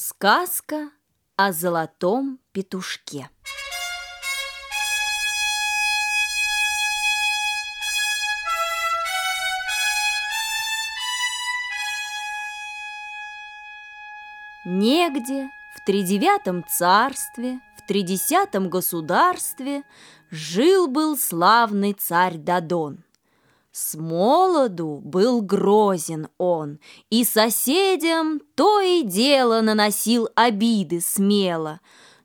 Сказка о золотом петушке. Негде в тридевятом царстве, в тридесятом государстве жил-был славный царь Дадон – с молоду был грозен он, И соседям то и дело наносил обиды смело,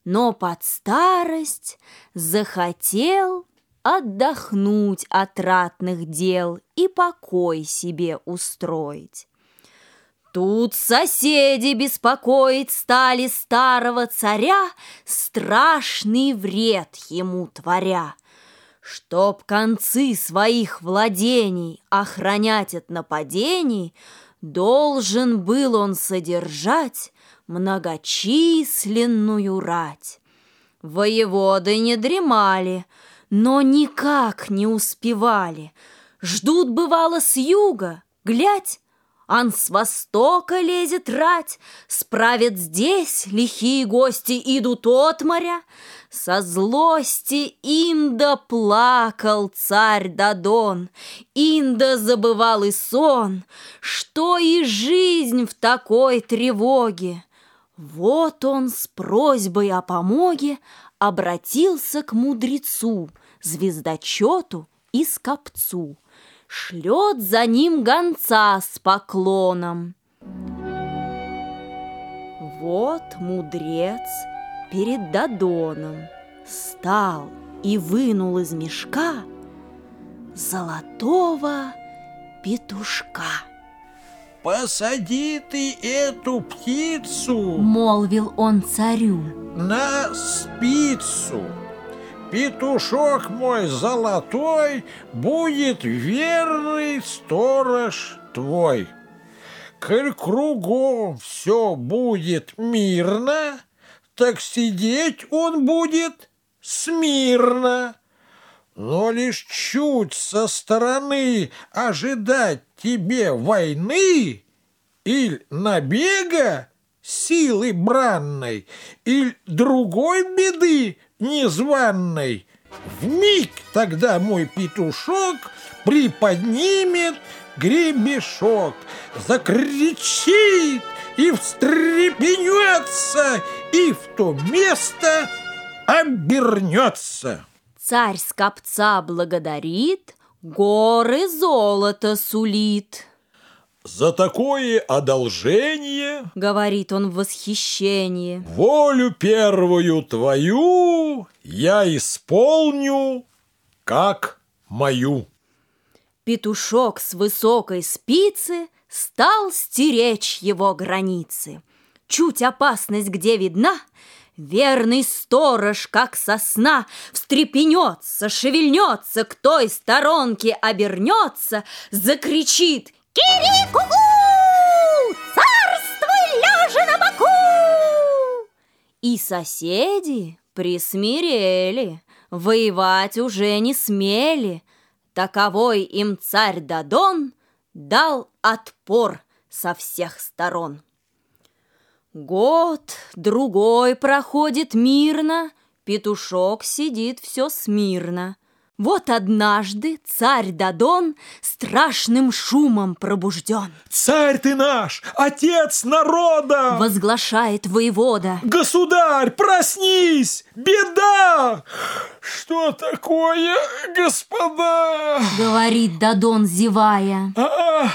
Но под старость захотел отдохнуть от ратных дел И покой себе устроить. Тут соседи беспокоить стали старого царя, Страшный вред ему творя – Чтоб концы своих владений охранять от нападений, Должен был он содержать многочисленную рать. Воеводы не дремали, но никак не успевали. Ждут, бывало, с юга, глядь, Ан с востока лезет рать, Справят здесь лихие гости идут от моря. Со злости Инда плакал царь Дадон, Инда забывал и сон, Что и жизнь в такой тревоге. Вот он с просьбой о помоге Обратился к мудрецу, Звездочету и скопцу шлет за ним гонца с поклоном. Вот мудрец перед Дадоном стал и вынул из мешка золотого петушка. «Посади ты эту птицу!» — молвил он царю. «На спицу!» Петушок мой золотой будет верный сторож твой. Коль кругом все будет мирно, так сидеть он будет смирно. Но лишь чуть со стороны ожидать тебе войны или набега силы бранной, или другой беды незваной. В миг тогда мой петушок приподнимет гребешок, закричит и встрепенется, и в то место обернется. Царь скопца благодарит, горы золота сулит. За такое одолжение, говорит он в восхищении, волю первую твою я исполню, как мою. Петушок с высокой спицы стал стеречь его границы. Чуть опасность где видна, Верный сторож, как сосна, встрепенется, шевельнется, к той сторонке обернется, закричит Кирику! Царствуй, лежа на боку! И соседи присмирели, воевать уже не смели. Таковой им царь Дадон дал отпор со всех сторон. Год, другой проходит мирно, Петушок сидит все смирно. Вот однажды царь Дадон страшным шумом пробужден. «Царь ты наш, отец народа!» Возглашает воевода. «Государь, проснись! Беда!» «Что такое, господа?» Говорит Дадон, зевая. «А,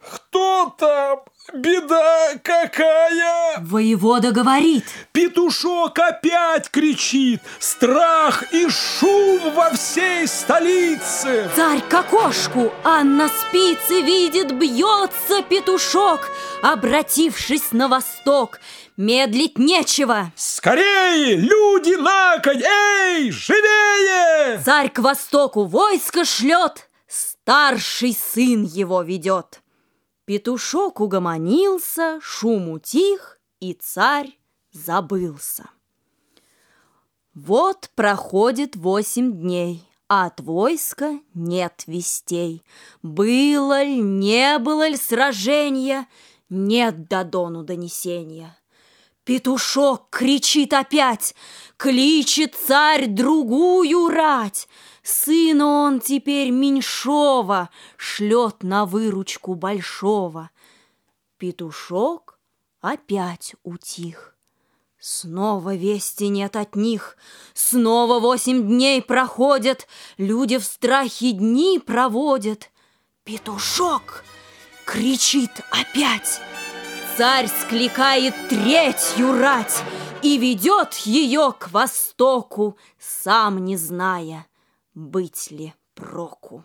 кто там? Беда какая! Воевода говорит. Петушок опять кричит. Страх и шум во всей столице. Царь к окошку, а на спице видит, бьется петушок, обратившись на восток. Медлить нечего. Скорее, люди на конь! Эй, живее! Царь к востоку войско шлет, старший сын его ведет. Петушок угомонился, шум утих, и царь забылся. Вот проходит восемь дней, а от войска нет вестей. Было ли, не было ли сражения, нет до дону донесения. Петушок кричит опять, кличет царь другую рать. Сына он теперь меньшого шлет на выручку большого. Петушок опять утих. Снова вести нет от них, Снова восемь дней проходят, Люди в страхе дни проводят. Петушок кричит опять, Царь скликает третью рать И ведет ее к востоку, Сам не зная, быть ли проку.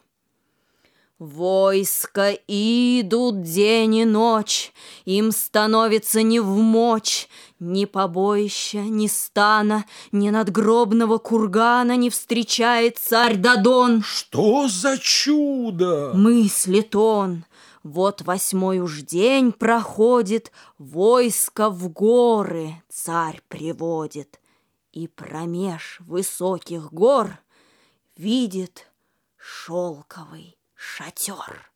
Войска идут день и ночь, Им становится не в мочь, Ни побоища, ни стана, Ни надгробного кургана Не встречает царь Дадон. Что за чудо? Мыслит он. Вот восьмой уж день проходит, Войско в горы царь приводит, И промеж высоких гор Видит шелковый шатер.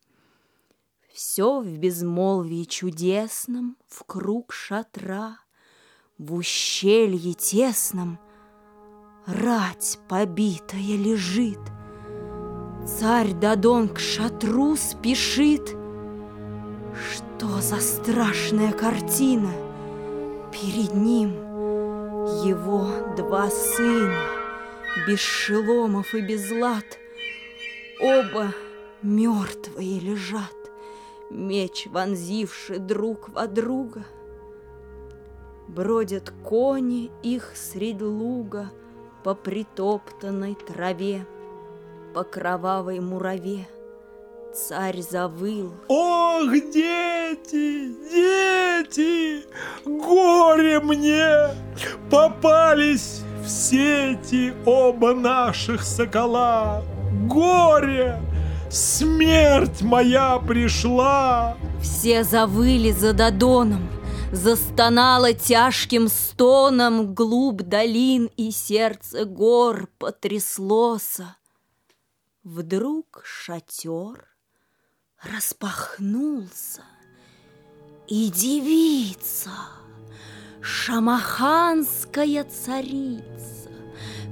Все в безмолвии чудесном, В круг шатра, В ущелье тесном Рать побитая лежит. Царь Дадон к шатру спешит. Что за страшная картина? Перед ним его два сына, Без шеломов и без лад, Оба Мертвые лежат, меч вонзивший друг во друга. Бродят кони их средь луга По притоптанной траве, По кровавой мураве. Царь завыл. Ох, дети, дети, горе мне! Попались в сети оба наших сокола. Горе! Смерть моя пришла! Все завыли за Додоном, Застонало тяжким стоном Глубь долин и сердце гор потряслося. Вдруг шатер распахнулся, И девица, шамаханская царица,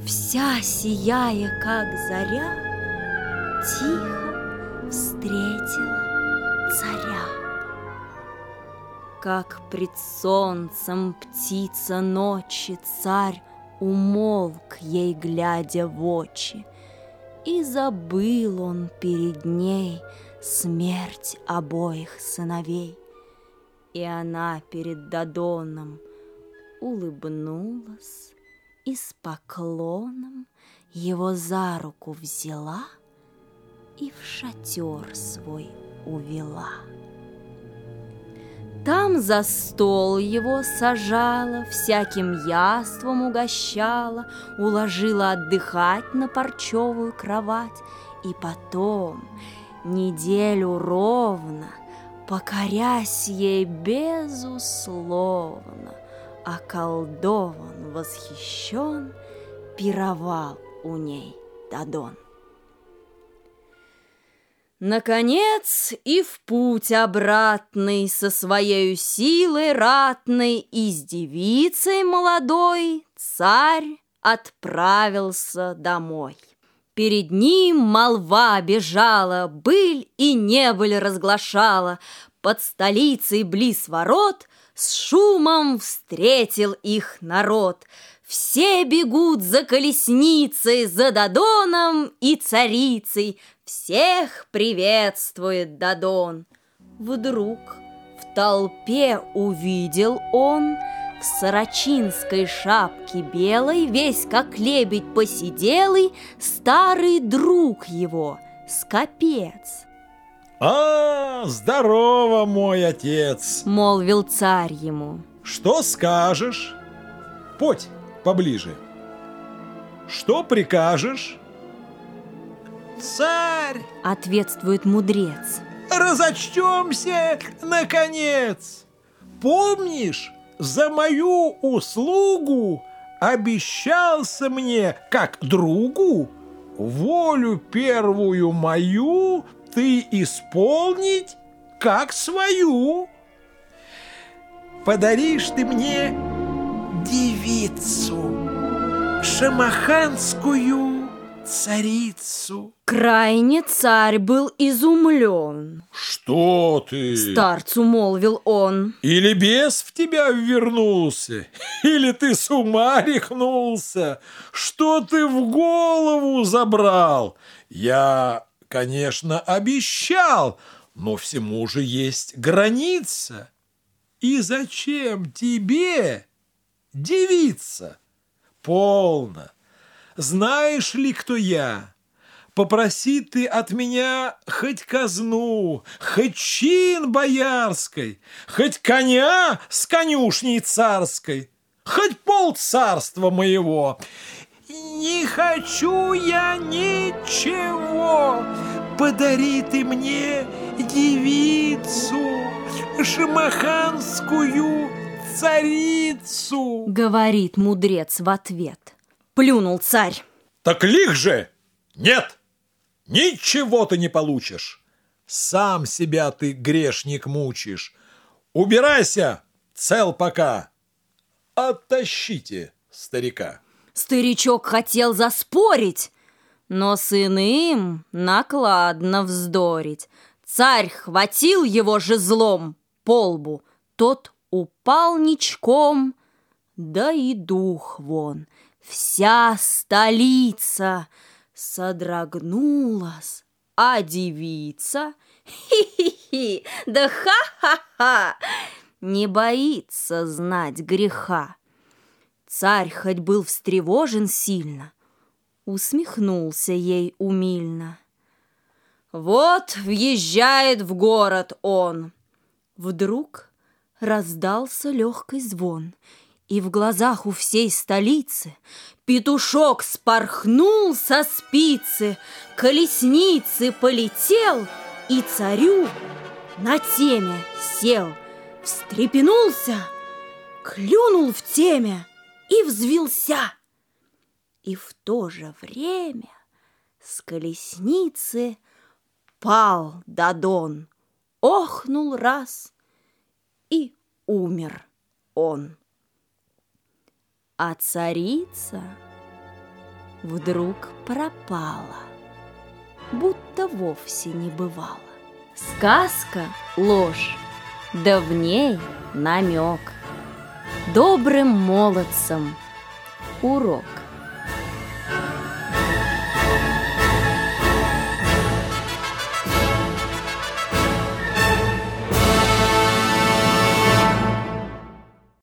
Вся сияя, как заря, Тихо встретила царя. Как пред солнцем птица ночи Царь умолк ей, глядя в очи, И забыл он перед ней Смерть обоих сыновей. И она перед Дадоном улыбнулась И с поклоном его за руку взяла — и в шатер свой увела. Там за стол его сажала, всяким яством угощала, уложила отдыхать на парчевую кровать, и потом неделю ровно, покорясь ей безусловно, околдован, восхищен, пировал у ней Дадон. Наконец и в путь обратный Со своей силой ратной И с девицей молодой Царь отправился домой. Перед ним молва бежала, Быль и небыль разглашала. Под столицей близ ворот С шумом встретил их народ — все бегут за колесницей, за Дадоном и царицей. Всех приветствует Дадон. Вдруг в толпе увидел он В сорочинской шапке белой, Весь как лебедь посиделый, Старый друг его, скопец. А, здорово, мой отец! Молвил царь ему. Что скажешь? Подь поближе. Что прикажешь? Царь! Ответствует мудрец. Разочтемся, наконец! Помнишь, за мою услугу обещался мне, как другу, волю первую мою ты исполнить, как свою. Подаришь ты мне девицу, шамаханскую царицу. Крайне царь был изумлен. Что ты? Старцу молвил он. Или бес в тебя вернулся, или ты с ума рехнулся. Что ты в голову забрал? Я, конечно, обещал, но всему же есть граница. И зачем тебе, девица? Полно. Знаешь ли, кто я? Попроси ты от меня хоть казну, хоть чин боярской, хоть коня с конюшней царской, хоть пол царства моего. Не хочу я ничего, подари ты мне девицу, шамаханскую царицу. Говорит мудрец в ответ. Плюнул царь. Так лих же! Нет! Ничего ты не получишь. Сам себя ты, грешник, мучишь. Убирайся, цел пока. Оттащите старика. Старичок хотел заспорить, но сын им накладно вздорить. Царь хватил его жезлом по лбу, тот упал ничком, да и дух вон, вся столица — содрогнулась, а девица, хи-хи-хи, да ха-ха-ха, не боится знать греха. Царь хоть был встревожен сильно, усмехнулся ей умильно. Вот въезжает в город он. Вдруг раздался легкий звон, и в глазах у всей столицы Петушок спорхнул со спицы, Колесницы полетел И царю на теме сел, Встрепенулся, клюнул в теме И взвился. И в то же время с колесницы Пал Дадон, охнул раз И умер он. А царица вдруг пропала, будто вовсе не бывало. Сказка — ложь, да в ней намек. Добрым молодцам урок.